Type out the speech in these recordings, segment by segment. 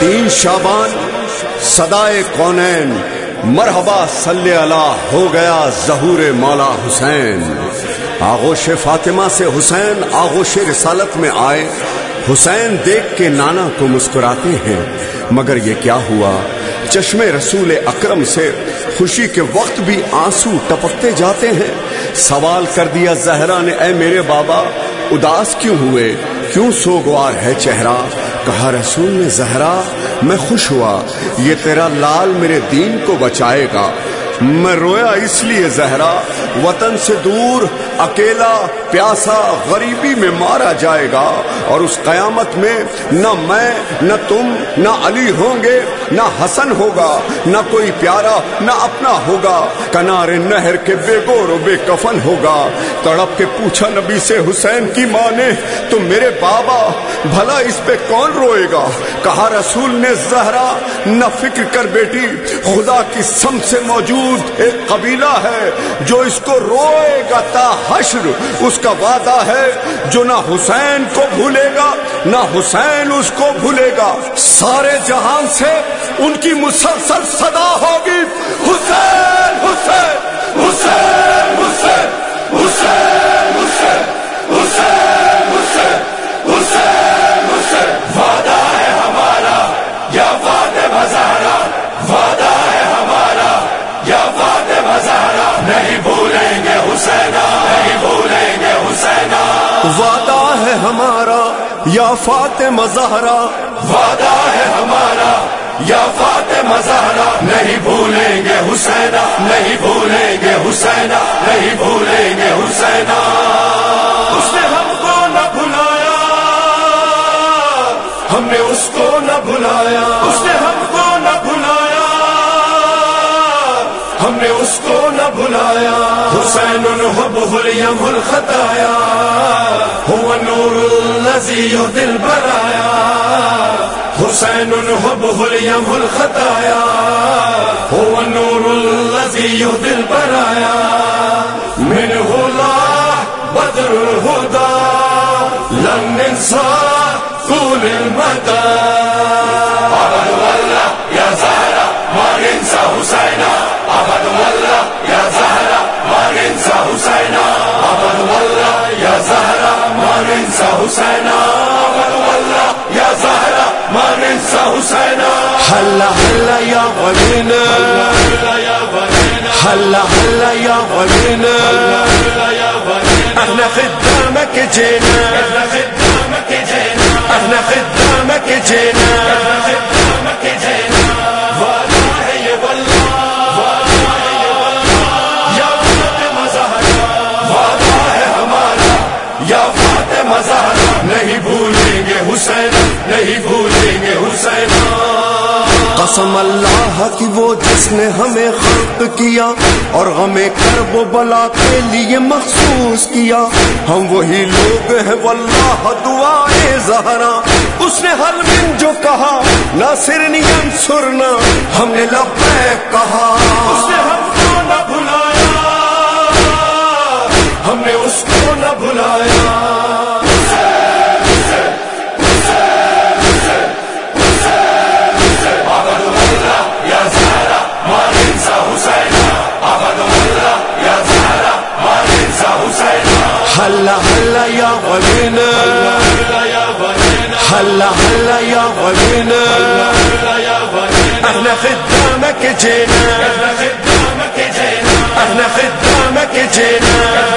تین شابان سدائے کونین مرحبا، صلی اللہ، ہو گیا ظہور مولا حسین۔ آغوش فاطمہ سے حسین آغوش رسالت میں آئے۔ حسین دیکھ کے نانا کو مسکراتے ہیں، مگر یہ کیا ہوا؟ چشم رسول اکرم سے خوشی کے وقت بھی آنسو ٹپکتے جاتے ہیں۔ سوال کر دیا زہرا نے، اے میرے بابا، اداس کیوں ہوئے؟ کیوں سوگوار ہے چہرہ؟ کہا رسول نے، زہرا، میں خوش ہوا، یہ تیرا لال میرے دین کو بچائے گا۔ میں رویا اس لیے زہرا، وطن سے دور، اکیلا، پیاسا، غریبی میں مارا جائے گا اور اس قیامت میں نہ میں، نہ تم، نہ علی ہوں گے، نہ حسن ہوگا، نہ کوئی پیارا، نہ اپنا ہوگا۔ کنارے نہر کے بے گور و بے کفن ہوگا۔ تڑپ کے پوچھا نبی سے حسین کی ماں نے تو میرے بابا، بھلا اس پہ کون روئے گا؟ کہا رسول نے زہرا، نہ فکر کر بیٹی، خدا کی سم سے موجود ایک قبیلہ ہے جو اس کو روئے گا تا حشر۔ اس کا وعدہ ہے جو نہ حسین کو بھولے گا، نہ حسین اس کو بھولے گا۔ سارے جہان سے ان کی مسلسل صدا ہوگی۔ حسین حسین حسین حسین حسین حسین حسین حسین حسین حسین وعدہ ہے ہمارا یا واد بازارا وعدہ ہے ہمارا یا واد بازارا نہیں بھولیں گے حسینا نہیں بھولیں گے حسینا وعدہ ہے ہمارا یا فاطمہ زہرا؟ وعدہ ہے ہمارا یا فاطمہ زہرا؟ نہیں بھولیں گے حسینا نہیں بھولیں گے حسینا نہیں بھولیں گے حسینا به یم الخطایا هو النور الذي يهدي البرايا. حسين حبه اليم الخطايا، هو النور الذي يهدي البرايا. منه الله بدر الهدى، لن ننسى طول المدى. هلا هلا يا غنينا هلا هلا يا غنينا نہیں بھولیں گے حسین نہیں قسم اللہ کی وہ جس نے ہمیں خلق کیا اور ہمیں کرب و بلا کے لیے مخصوص کیا۔ ہم وہی لوگ ہیں واللہ دعائے زہرا۔ اس نے حل من جو کہا، ناصر نیم سرنا، ہم نے لبیک کہا۔ هلا هلا يا غنينا هلا هلا يا غنينا احنا خدامك جينا احنا خدامك جينا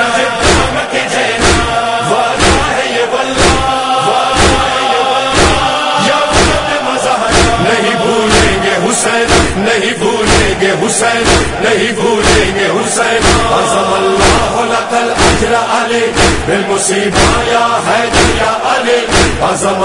نہیں بھولیں گے حسین نہیں بھولیں گے حسین علي بالمصيبة يا حيدر يا علي عظم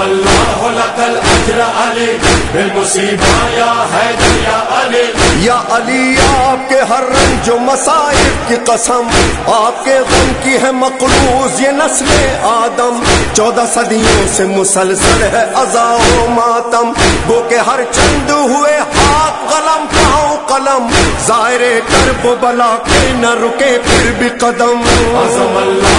علي بالمصيبة يا حيدر يا علي یا علی آپ کے ہر رنج و مسائب کی قسم آپ کے غم کی ہے مقروض یہ نسل آدم۔ چودہ صدیوں سے مسلسل ہے ازا و ماتم۔ گو کہ ہر چند ہوئے ہاتھ قلم پاؤں قلم۔ ظاہر کرب بلا کے نہ رکے پھر بھی قدم۔ عظم الله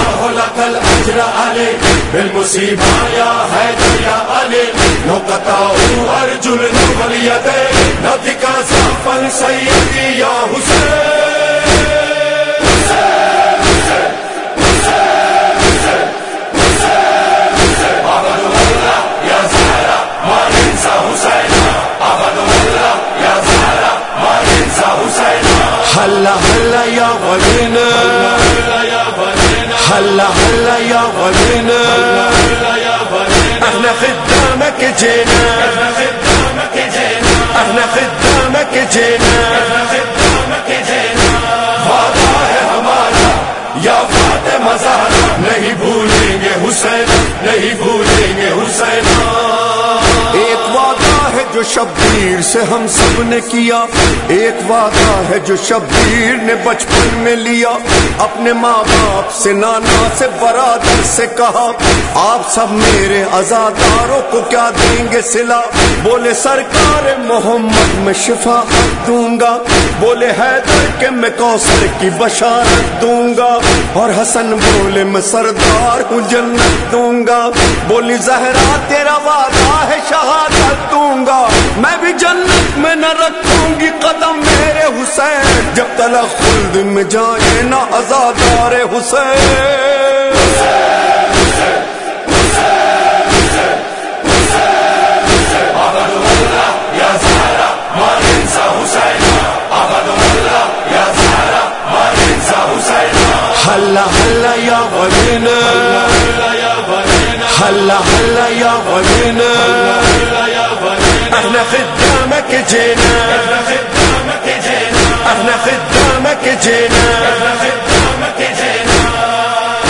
نقت الاجر عليه بالمصيبة يا هادي يا علي لو قطعوا أرجل واليدين نبتك صفا سيدي يا حسين هلا هلا يا غنينا هلا هلا يا غنينا احنا خدامك جينا احنا خدامك جينا وعدہ سے ہم سب نے کیا۔ ایک وعدہ ہے جو شبیر نے بچپن میں لیا۔ اپنے ماں باپ سے، نانا سے، برادر سے کہا، آپ سب میرے ازاداروں کو کیا دیں گے سلا؟ بولے، سرکار محمد میں شفا دوں گا۔ بولے، حیدر کہ میں کوثر کی بشارت دوں گا۔ اور حسن بولے، میں سردار ہوں، جنت دوں گا۔ بولی، زہرا تیرا وعدہ ہے، شہادت جنت میں نہ رکھوں گی قدم میرے حسین، جب تلا خلد میں جائے نہ آزادار حسین۔ حلا حلا یا وجن حلا حلا یا وجن احنا خد خدامك جينا احنا خدامك جينا خدامك جينا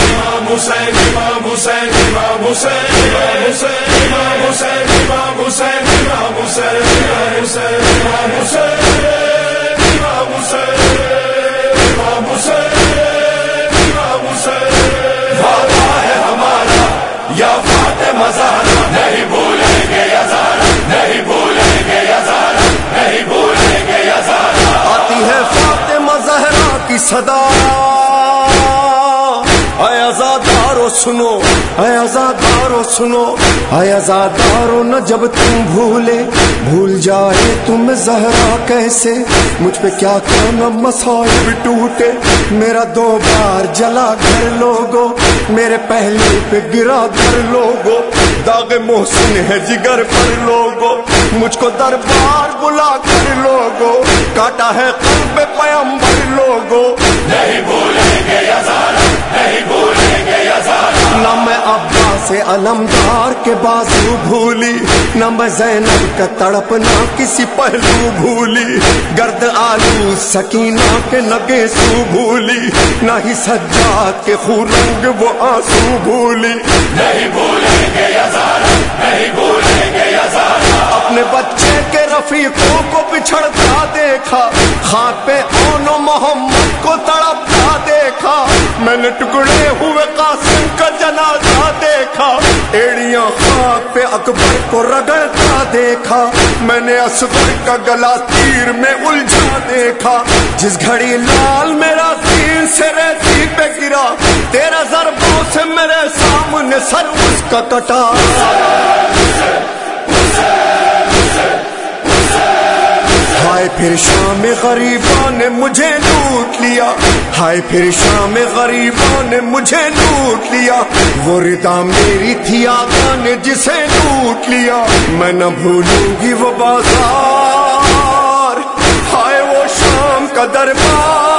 امام حسین امام حسین امام حسین امام حسین امام حسین امام حسین امام حسین امام حسین امام حسین امام حسین سنو۔ اے ازادارو نہ جب تم بھولے، بھول جائے تم زہرا کیسے؟ مجھ پہ کیا کرنا مسائب ٹوٹے۔ میرا دو بار جلا گھر لوگو میرے پہلے پہ گرا گھر لوگو داغ محسن ہے جگر پر لوگو مجھ کو دربار بلا کر لوگو کاٹا ہے قلب پیمبر لوگو نہیں بھولیں گے یا زہرا نہیں بھولیں گے یا زہرا نہ میں ابا سے علمدار کے بازو بھولی، نہ میں زینب کا تڑپنا کسی پہلو بھولی۔ گرد آلو سکینہ کے نگے سو بھولی، نہ ہی سجاد کے خورنگ وہ آنسو بھولی۔ نہیں بھولیں گے یا نہیں بھولیں گے یا اپنے بچے کے رفیقوں کو بچھڑتا دیکھا، خاک پہ اون و محمد کو تڑپتا دیکھا۔ میں نے ٹکڑے ہوئے قاسم کا جنازہ دیکھا۔ ایڑیاں خاک پہ اکبر کو رگڑتا دیکھا۔ میں نے اصغر کا گلا تیر میں الجھا دیکھا۔ جس گھڑی لال میرا تین سے ریتی پہ گرا، تیرا ضربوں سے میرے سامنے سر اس کا کٹا۔ پھر شام غریبوں نے مجھے لوٹ لیا۔ ہائے، پھر شام غریبوں نے مجھے لوٹ لیا۔ وہ ردا میری تھی آقا نے جسے لوٹ لیا۔ میں نہ بھولوں گی وہ بازار۔ ہائے، وہ شام کا دربار۔